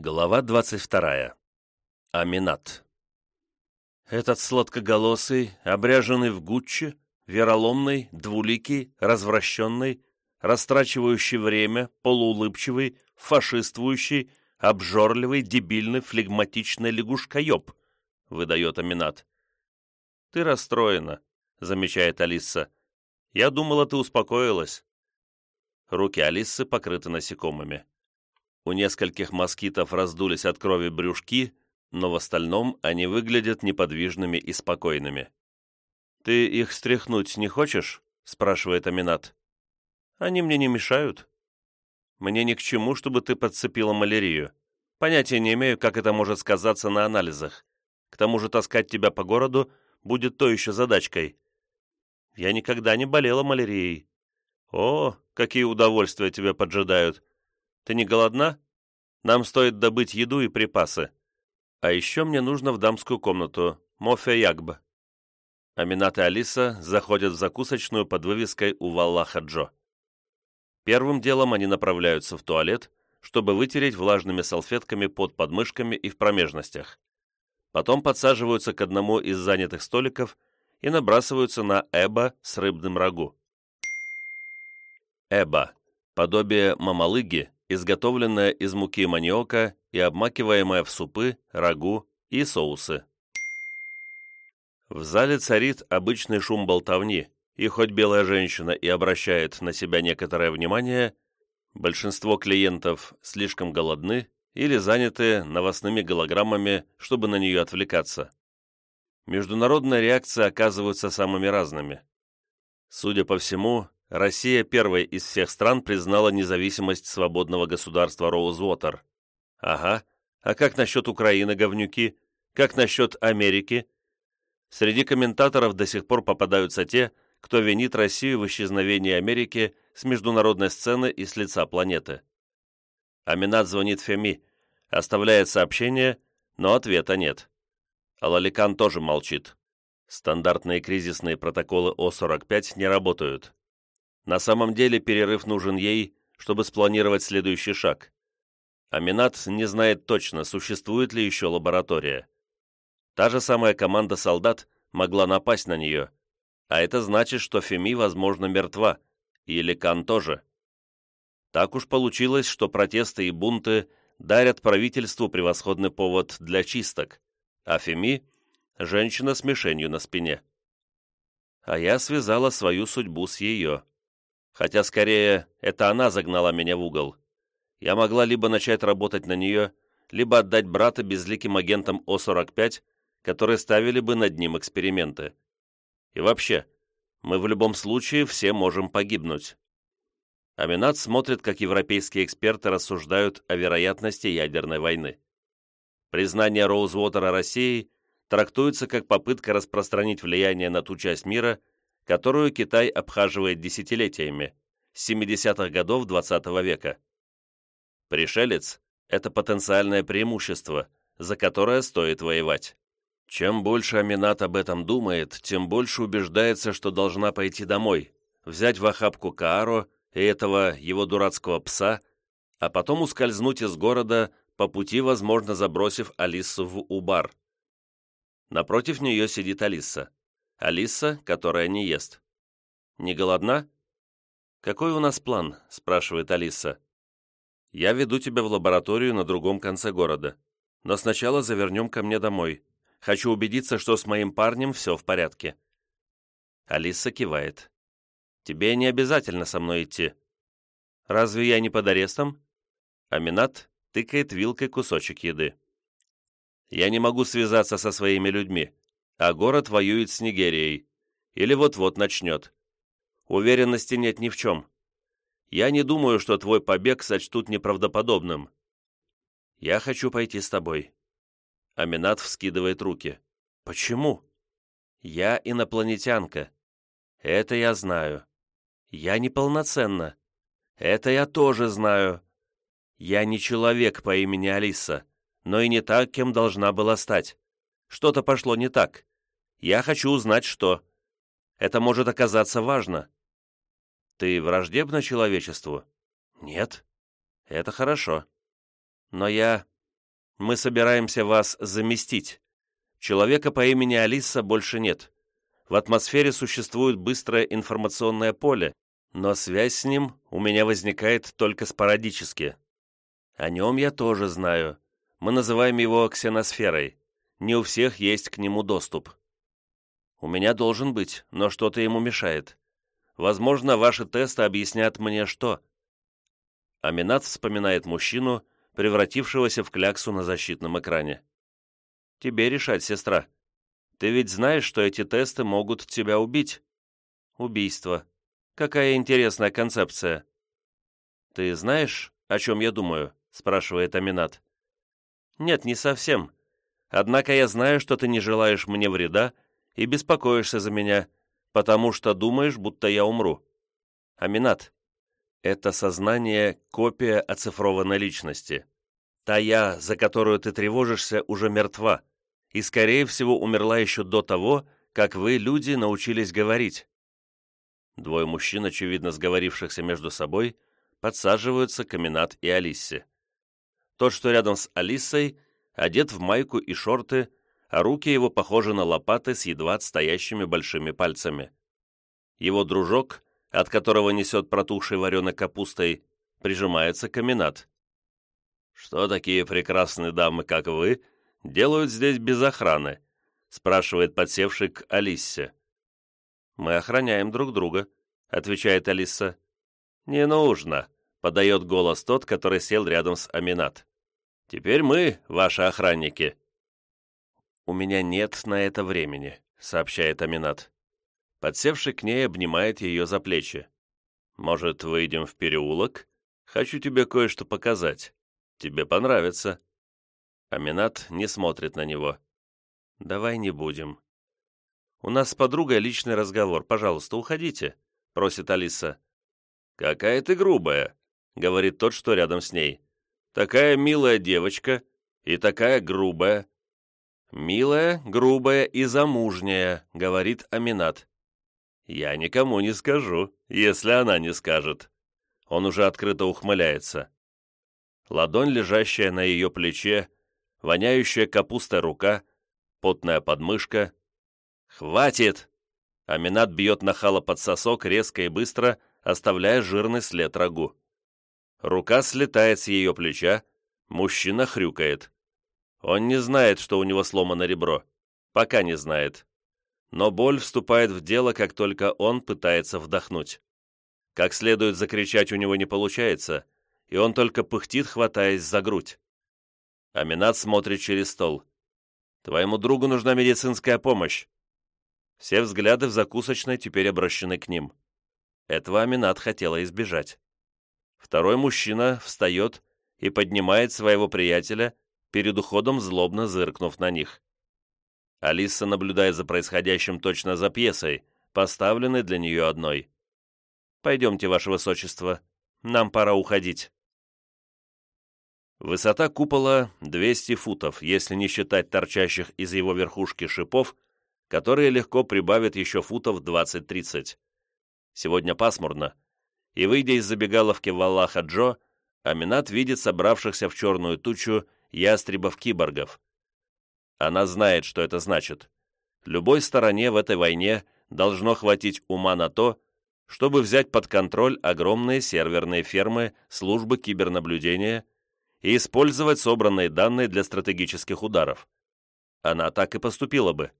Глава 22. Аминат. Этот сладкоголосый, обряженный в гуччи, вероломный, двуликий, развращенный, растрачивающий время, полуулыбчивый, фашиствующий, обжорливый, дебильный, флегматичный лягушкоеб, выдает Аминат. «Ты расстроена», — замечает Алиса. «Я думала, ты успокоилась». Руки Алисы покрыты насекомыми. У нескольких москитов раздулись от крови брюшки, но в остальном они выглядят неподвижными и спокойными. «Ты их стряхнуть не хочешь?» — спрашивает Аминат. «Они мне не мешают. Мне ни к чему, чтобы ты подцепила малярию. Понятия не имею, как это может сказаться на анализах. К тому же таскать тебя по городу будет то еще задачкой. Я никогда не болела малярией. О, какие удовольствия тебя поджидают. Ты не голодна? Нам стоит добыть еду и припасы. А еще мне нужно в дамскую комнату. Мофе Ягба». Аминат и Алиса заходят в закусочную под вывеской у Валлаха Джо. Первым делом они направляются в туалет, чтобы вытереть влажными салфетками под подмышками и в промежностях. Потом подсаживаются к одному из занятых столиков и набрасываются на эба с рыбным рагу. Эба – подобие мамалыги, изготовленная из муки маниока и обмакиваемая в супы, рагу и соусы. В зале царит обычный шум болтовни, и хоть белая женщина и обращает на себя некоторое внимание, большинство клиентов слишком голодны или заняты новостными голограммами, чтобы на нее отвлекаться. Международные реакции оказываются самыми разными. Судя по всему, Россия первой из всех стран признала независимость свободного государства Роузвотер. Ага, а как насчет Украины, говнюки? Как насчет Америки? Среди комментаторов до сих пор попадаются те, кто винит Россию в исчезновении Америки с международной сцены и с лица планеты. Аминат звонит Феми, оставляет сообщение, но ответа нет. Алаликан тоже молчит. Стандартные кризисные протоколы О-45 не работают. На самом деле перерыв нужен ей, чтобы спланировать следующий шаг. Аминат не знает точно, существует ли еще лаборатория. Та же самая команда солдат могла напасть на нее, а это значит, что Феми, возможно, мертва, и Лекан тоже. Так уж получилось, что протесты и бунты дарят правительству превосходный повод для чисток, а Феми – женщина с мишенью на спине. А я связала свою судьбу с ее. Хотя, скорее, это она загнала меня в угол. Я могла либо начать работать на нее, либо отдать брата безликим агентам О-45, которые ставили бы над ним эксперименты. И вообще, мы в любом случае все можем погибнуть. Аминат смотрит, как европейские эксперты рассуждают о вероятности ядерной войны. Признание Роузвотера России трактуется как попытка распространить влияние на ту часть мира, которую Китай обхаживает десятилетиями, с 70-х годов XX -го века. Пришелец – это потенциальное преимущество, за которое стоит воевать. Чем больше Аминат об этом думает, тем больше убеждается, что должна пойти домой, взять в охапку Кааро и этого его дурацкого пса, а потом ускользнуть из города, по пути, возможно, забросив Алису в Убар. Напротив нее сидит Алиса. Алиса, которая не ест. «Не голодна?» «Какой у нас план?» – спрашивает Алиса. «Я веду тебя в лабораторию на другом конце города. Но сначала завернем ко мне домой. Хочу убедиться, что с моим парнем все в порядке». Алиса кивает. «Тебе не обязательно со мной идти». «Разве я не под арестом?» Аминат тыкает вилкой кусочек еды. «Я не могу связаться со своими людьми а город воюет с Нигерией. Или вот-вот начнет. Уверенности нет ни в чем. Я не думаю, что твой побег сочтут неправдоподобным. Я хочу пойти с тобой. Аминат вскидывает руки. Почему? Я инопланетянка. Это я знаю. Я неполноценна. Это я тоже знаю. Я не человек по имени Алиса, но и не так, кем должна была стать. Что-то пошло не так. Я хочу узнать, что. Это может оказаться важно. Ты враждебна человечеству? Нет. Это хорошо. Но я... Мы собираемся вас заместить. Человека по имени Алиса больше нет. В атмосфере существует быстрое информационное поле, но связь с ним у меня возникает только спорадически. О нем я тоже знаю. Мы называем его ксеносферой. Не у всех есть к нему доступ. У меня должен быть, но что-то ему мешает. Возможно, ваши тесты объяснят мне что. Аминат вспоминает мужчину, превратившегося в кляксу на защитном экране. Тебе решать, сестра. Ты ведь знаешь, что эти тесты могут тебя убить. Убийство. Какая интересная концепция. Ты знаешь, о чем я думаю? спрашивает Аминат. Нет, не совсем. Однако я знаю, что ты не желаешь мне вреда и беспокоишься за меня, потому что думаешь, будто я умру. Аминат, это сознание — копия оцифрованной личности. Та я, за которую ты тревожишься, уже мертва и, скорее всего, умерла еще до того, как вы, люди, научились говорить. Двое мужчин, очевидно сговорившихся между собой, подсаживаются к Аминат и Алисе. Тот, что рядом с Алисой, одет в майку и шорты, а руки его похожи на лопаты с едва отстоящими большими пальцами. Его дружок, от которого несет протухшей вареной капустой, прижимается к Аминат. «Что такие прекрасные дамы, как вы, делают здесь без охраны?» спрашивает подсевший к Алиссе. «Мы охраняем друг друга», — отвечает Алиса. «Не нужно», — подает голос тот, который сел рядом с Аминат. «Теперь мы, ваши охранники». «У меня нет на это времени», — сообщает Аминат. Подсевший к ней обнимает ее за плечи. «Может, выйдем в переулок? Хочу тебе кое-что показать. Тебе понравится». Аминат не смотрит на него. «Давай не будем». «У нас с подругой личный разговор. Пожалуйста, уходите», — просит Алиса. «Какая ты грубая», — говорит тот, что рядом с ней. «Такая милая девочка и такая грубая». «Милая, грубая и замужняя», — говорит Аминат. «Я никому не скажу, если она не скажет». Он уже открыто ухмыляется. Ладонь, лежащая на ее плече, воняющая капустой рука, потная подмышка. «Хватит!» Аминат бьет нахала под сосок резко и быстро, оставляя жирный след рагу. Рука слетает с ее плеча, мужчина хрюкает. Он не знает, что у него сломано ребро. Пока не знает. Но боль вступает в дело, как только он пытается вдохнуть. Как следует закричать у него не получается, и он только пыхтит, хватаясь за грудь. Аминат смотрит через стол. «Твоему другу нужна медицинская помощь». Все взгляды в закусочной теперь обращены к ним. Этого Аминат хотела избежать. Второй мужчина встает и поднимает своего приятеля, перед уходом злобно зыркнув на них. Алиса наблюдает за происходящим точно за пьесой, поставленной для нее одной. «Пойдемте, ваше высочество, нам пора уходить». Высота купола 200 футов, если не считать торчащих из его верхушки шипов, которые легко прибавят еще футов 20-30. Сегодня пасмурно, и, выйдя из забегаловки Валлаха Джо, Аминат видит собравшихся в черную тучу ястребов-киборгов. Она знает, что это значит. Любой стороне в этой войне должно хватить ума на то, чтобы взять под контроль огромные серверные фермы службы кибернаблюдения и использовать собранные данные для стратегических ударов. Она так и поступила бы.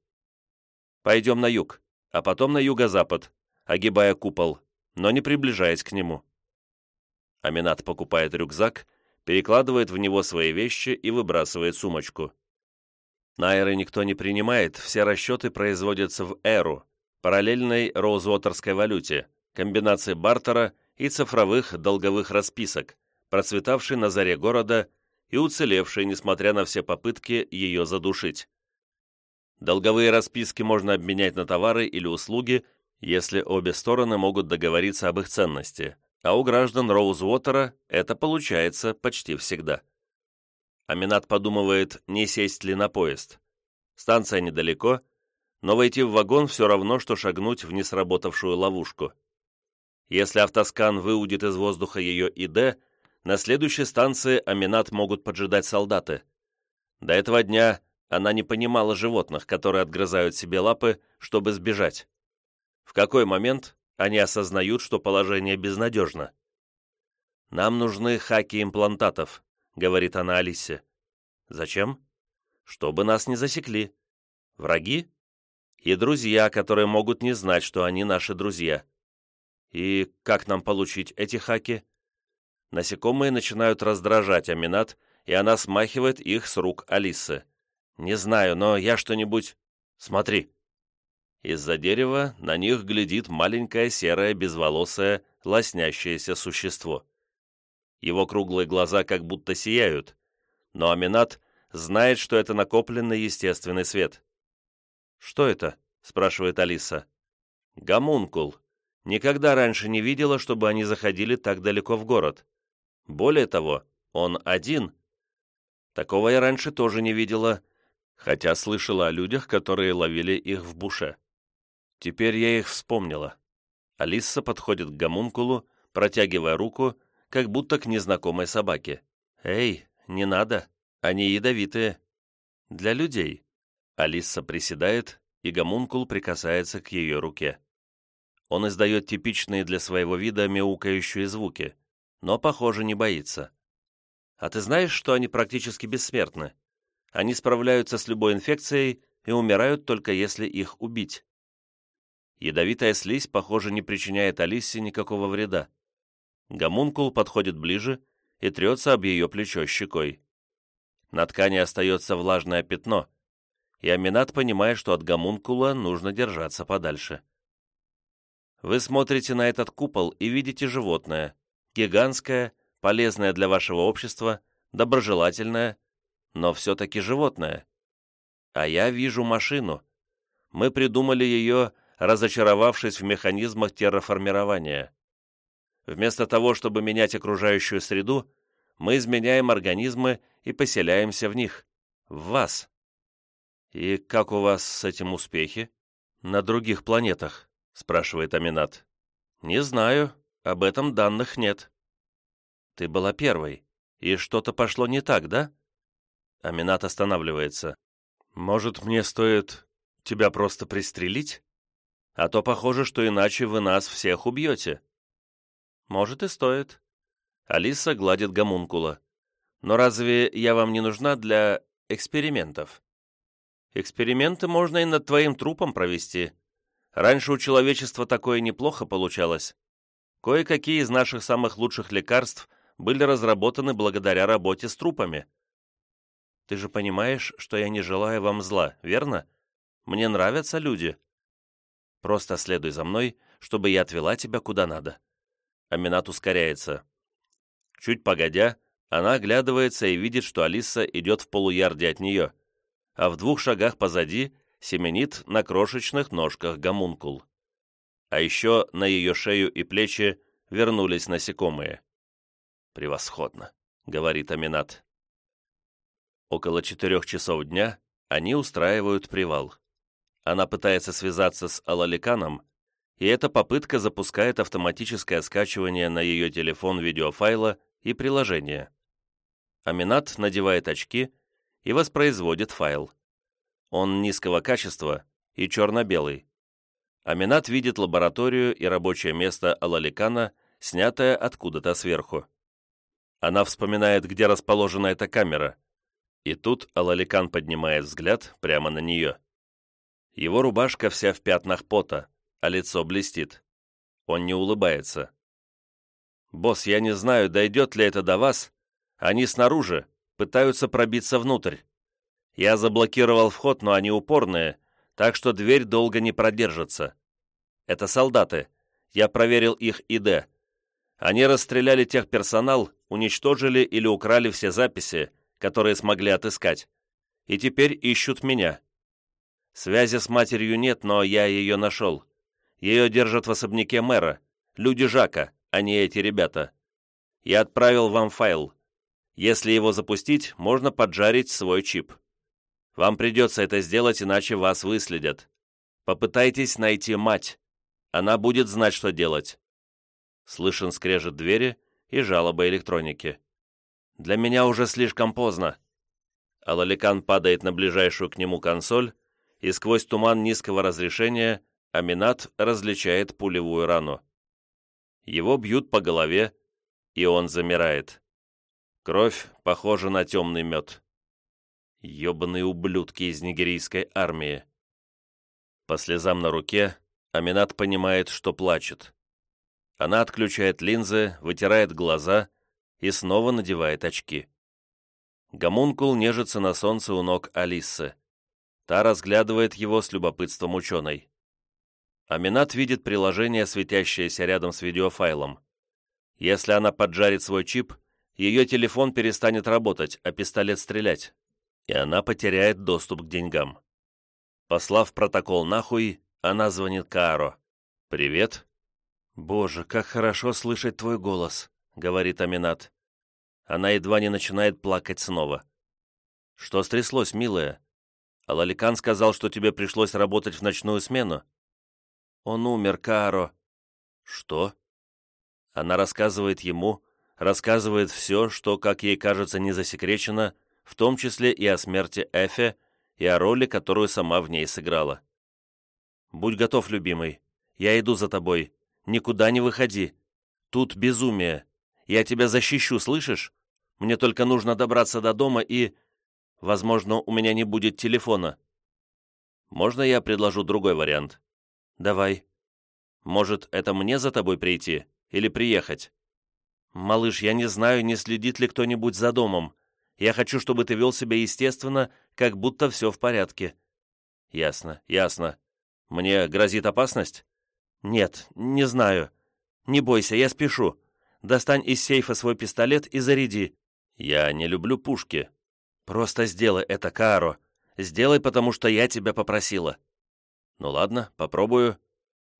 Пойдем на юг, а потом на юго-запад, огибая купол, но не приближаясь к нему. Аминат покупает рюкзак, перекладывает в него свои вещи и выбрасывает сумочку. Найры никто не принимает, все расчеты производятся в Эру, параллельной роузвотерской валюте, комбинации бартера и цифровых долговых расписок, процветавшей на заре города и уцелевшей, несмотря на все попытки ее задушить. Долговые расписки можно обменять на товары или услуги, если обе стороны могут договориться об их ценности, а у граждан Роузвотера это получается почти всегда. Аминат подумывает, не сесть ли на поезд. Станция недалеко, но войти в вагон все равно, что шагнуть в несработавшую ловушку. Если автоскан выудит из воздуха ее ИД, на следующей станции Аминат могут поджидать солдаты. До этого дня она не понимала животных, которые отгрызают себе лапы, чтобы сбежать. В какой момент они осознают, что положение безнадежно? «Нам нужны хаки имплантатов», — говорит она Алисе. «Зачем?» «Чтобы нас не засекли. Враги?» «И друзья, которые могут не знать, что они наши друзья». «И как нам получить эти хаки?» Насекомые начинают раздражать Аминат, и она смахивает их с рук Алисы. «Не знаю, но я что-нибудь...» «Смотри». Из-за дерева на них глядит маленькое серое безволосое лоснящееся существо. Его круглые глаза как будто сияют, но Аминат знает, что это накопленный естественный свет. «Что это?» — спрашивает Алиса. «Гомункул. Никогда раньше не видела, чтобы они заходили так далеко в город. Более того, он один. Такого я раньше тоже не видела, хотя слышала о людях, которые ловили их в буше. Теперь я их вспомнила. Алиса подходит к гомункулу, протягивая руку, как будто к незнакомой собаке. «Эй, не надо, они ядовитые». «Для людей». Алиса приседает, и гомункул прикасается к ее руке. Он издает типичные для своего вида мяукающие звуки – но, похоже, не боится. А ты знаешь, что они практически бессмертны? Они справляются с любой инфекцией и умирают только если их убить. Ядовитая слизь, похоже, не причиняет Алисе никакого вреда. Гомункул подходит ближе и трется об ее плечо щекой. На ткани остается влажное пятно, и Аминат понимает, что от гомункула нужно держаться подальше. Вы смотрите на этот купол и видите животное, гигантское, полезное для вашего общества, доброжелательное, но все-таки животное. А я вижу машину. Мы придумали ее, разочаровавшись в механизмах терраформирования. Вместо того, чтобы менять окружающую среду, мы изменяем организмы и поселяемся в них, в вас. И как у вас с этим успехи? На других планетах, спрашивает Аминат. Не знаю, об этом данных нет. Ты была первой, и что-то пошло не так, да? Аминат останавливается. Может, мне стоит тебя просто пристрелить? А то похоже, что иначе вы нас всех убьете. Может, и стоит. Алиса гладит гомункула. Но разве я вам не нужна для экспериментов? Эксперименты можно и над твоим трупом провести. Раньше у человечества такое неплохо получалось. Кое-какие из наших самых лучших лекарств были разработаны благодаря работе с трупами. Ты же понимаешь, что я не желаю вам зла, верно? Мне нравятся люди. Просто следуй за мной, чтобы я отвела тебя куда надо. Аминат ускоряется. Чуть погодя, она оглядывается и видит, что Алиса идет в полуярде от нее, а в двух шагах позади семенит на крошечных ножках гомункул а еще на ее шею и плечи вернулись насекомые. «Превосходно», — говорит Аминат. Около четырех часов дня они устраивают привал. Она пытается связаться с Алаликаном, и эта попытка запускает автоматическое скачивание на ее телефон видеофайла и приложения. Аминат надевает очки и воспроизводит файл. Он низкого качества и черно-белый. Аминат видит лабораторию и рабочее место Алаликана, снятое откуда-то сверху. Она вспоминает, где расположена эта камера. И тут Алаликан поднимает взгляд прямо на нее. Его рубашка вся в пятнах пота, а лицо блестит. Он не улыбается. «Босс, я не знаю, дойдет ли это до вас. Они снаружи, пытаются пробиться внутрь. Я заблокировал вход, но они упорные, так что дверь долго не продержится. Это солдаты. Я проверил их ИД. Они расстреляли тех персонал, уничтожили или украли все записи, которые смогли отыскать. И теперь ищут меня. Связи с матерью нет, но я ее нашел. Ее держат в особняке мэра. Люди Жака, а не эти ребята. Я отправил вам файл. Если его запустить, можно поджарить свой чип. Вам придется это сделать, иначе вас выследят. Попытайтесь найти мать. Она будет знать, что делать. Слышен скрежет двери и жалоба электроники. Для меня уже слишком поздно. Алаликан падает на ближайшую к нему консоль, и сквозь туман низкого разрешения Аминат различает пулевую рану. Его бьют по голове, и он замирает. Кровь похожа на темный мед. Ёбаные ублюдки из нигерийской армии. По слезам на руке Аминат понимает, что плачет. Она отключает линзы, вытирает глаза и снова надевает очки. Гомункул нежится на солнце у ног Алисы. Та разглядывает его с любопытством ученой. Аминат видит приложение, светящееся рядом с видеофайлом. Если она поджарит свой чип, ее телефон перестанет работать, а пистолет стрелять, и она потеряет доступ к деньгам. Послав протокол нахуй, она звонит Кааро. «Привет». «Боже, как хорошо слышать твой голос», — говорит Аминат. Она едва не начинает плакать снова. «Что стряслось, милая? Алаликан сказал, что тебе пришлось работать в ночную смену». «Он умер, Кааро». «Что?» Она рассказывает ему, рассказывает все, что, как ей кажется, не засекречено, в том числе и о смерти Эфе, и о роли, которую сама в ней сыграла. «Будь готов, любимый. Я иду за тобой. Никуда не выходи. Тут безумие. Я тебя защищу, слышишь? Мне только нужно добраться до дома и... Возможно, у меня не будет телефона. Можно я предложу другой вариант? Давай. Может, это мне за тобой прийти? Или приехать? Малыш, я не знаю, не следит ли кто-нибудь за домом. Я хочу, чтобы ты вел себя естественно, как будто все в порядке. Ясно, ясно. Мне грозит опасность? Нет, не знаю. Не бойся, я спешу. Достань из сейфа свой пистолет и заряди. Я не люблю пушки. Просто сделай это, Кааро. Сделай, потому что я тебя попросила. Ну ладно, попробую.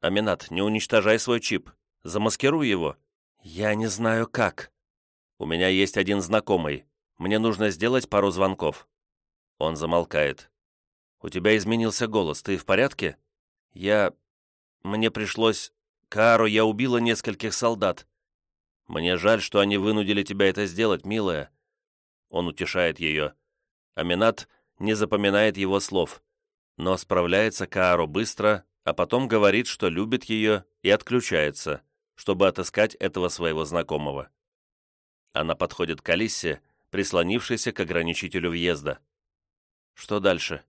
Аминат, не уничтожай свой чип. Замаскируй его. Я не знаю как. У меня есть один знакомый. Мне нужно сделать пару звонков. Он замолкает. У тебя изменился голос. Ты в порядке? Я... Мне пришлось... Кааро, я убила нескольких солдат. Мне жаль, что они вынудили тебя это сделать, милая. Он утешает ее. Аминат не запоминает его слов, но справляется Кааро быстро, а потом говорит, что любит ее, и отключается, чтобы отыскать этого своего знакомого. Она подходит к Алисе, прислонившейся к ограничителю въезда. Что дальше?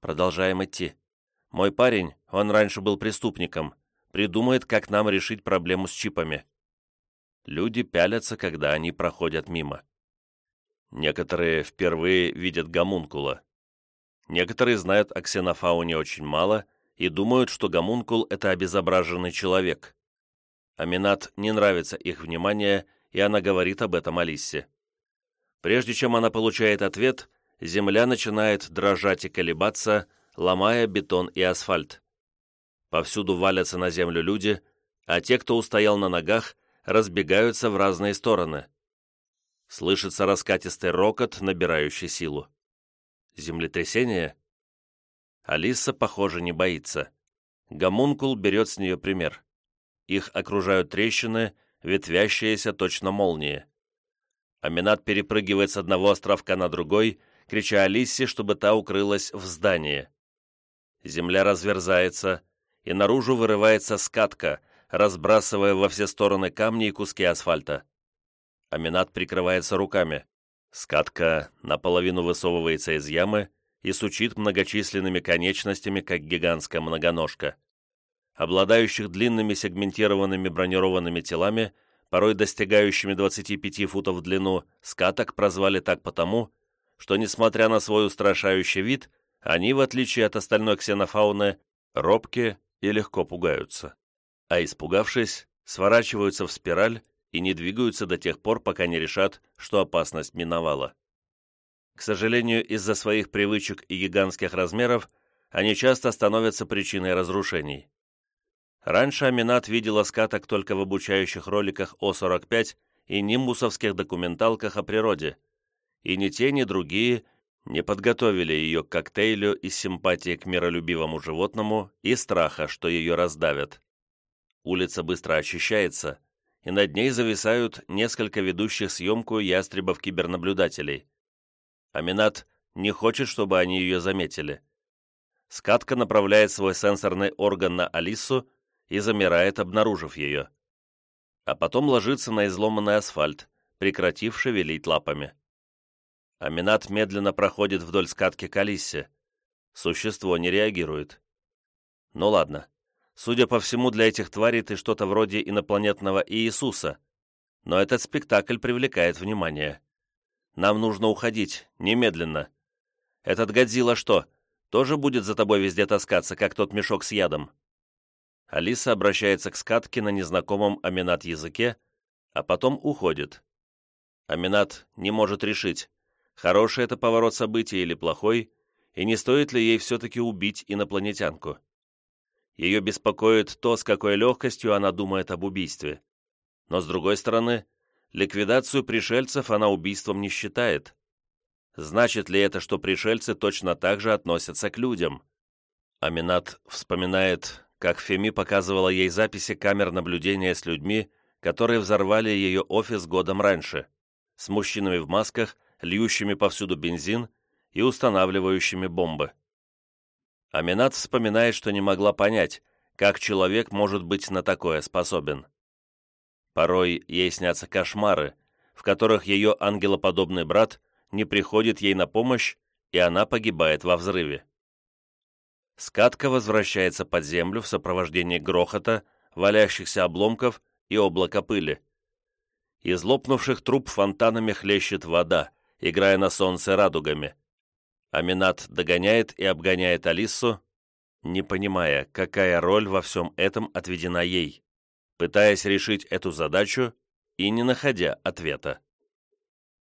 Продолжаем идти. Мой парень, он раньше был преступником, придумает, как нам решить проблему с чипами. Люди пялятся, когда они проходят мимо. Некоторые впервые видят гомункула. Некоторые знают о ксенофауне очень мало и думают, что гомункул — это обезображенный человек. Аминат не нравится их внимание, и она говорит об этом Алисе. Прежде чем она получает ответ, земля начинает дрожать и колебаться, ломая бетон и асфальт. Повсюду валятся на землю люди, а те, кто устоял на ногах, разбегаются в разные стороны. Слышится раскатистый рокот, набирающий силу. Землетрясение? Алиса, похоже, не боится. Гомункул берет с нее пример. Их окружают трещины, ветвящиеся точно молнии. Аминат перепрыгивает с одного островка на другой, крича Алисе, чтобы та укрылась в здании. Земля разверзается, и наружу вырывается скатка, разбрасывая во все стороны камни и куски асфальта. Аминат прикрывается руками. Скатка наполовину высовывается из ямы и сучит многочисленными конечностями, как гигантская многоножка. Обладающих длинными сегментированными бронированными телами, порой достигающими 25 футов в длину, скаток прозвали так потому, что, несмотря на свой устрашающий вид, они, в отличие от остальной ксенофауны, робкие и легко пугаются. А испугавшись, сворачиваются в спираль и не двигаются до тех пор, пока не решат, что опасность миновала. К сожалению, из-за своих привычек и гигантских размеров они часто становятся причиной разрушений. Раньше Аминат видела скаток только в обучающих роликах О-45 и нимбусовских документалках о природе, и ни те, ни другие не подготовили ее к коктейлю из симпатии к миролюбивому животному и страха, что ее раздавят. Улица быстро очищается, и над ней зависают несколько ведущих съемку ястребов-кибернаблюдателей. Аминат не хочет, чтобы они ее заметили. Скатка направляет свой сенсорный орган на Алису и замирает, обнаружив ее. А потом ложится на изломанный асфальт, прекратив шевелить лапами. Аминат медленно проходит вдоль скатки к Алисе. Существо не реагирует. Ну ладно. Судя по всему, для этих тварей ты что-то вроде инопланетного Иисуса. Но этот спектакль привлекает внимание. Нам нужно уходить, немедленно. Этот Годзилла что, тоже будет за тобой везде таскаться, как тот мешок с ядом?» Алиса обращается к скатке на незнакомом Аминат языке, а потом уходит. Аминат не может решить, хороший это поворот событий или плохой, и не стоит ли ей все-таки убить инопланетянку. Ее беспокоит то, с какой легкостью она думает об убийстве. Но, с другой стороны, ликвидацию пришельцев она убийством не считает. Значит ли это, что пришельцы точно так же относятся к людям? Аминат вспоминает, как Феми показывала ей записи камер наблюдения с людьми, которые взорвали ее офис годом раньше, с мужчинами в масках, льющими повсюду бензин и устанавливающими бомбы. Аминат вспоминает, что не могла понять, как человек может быть на такое способен. Порой ей снятся кошмары, в которых ее ангелоподобный брат не приходит ей на помощь, и она погибает во взрыве. Скатка возвращается под землю в сопровождении грохота, валящихся обломков и облака пыли. Из лопнувших труб фонтанами хлещет вода, играя на солнце радугами. Аминат догоняет и обгоняет Алису, не понимая, какая роль во всем этом отведена ей, пытаясь решить эту задачу и не находя ответа.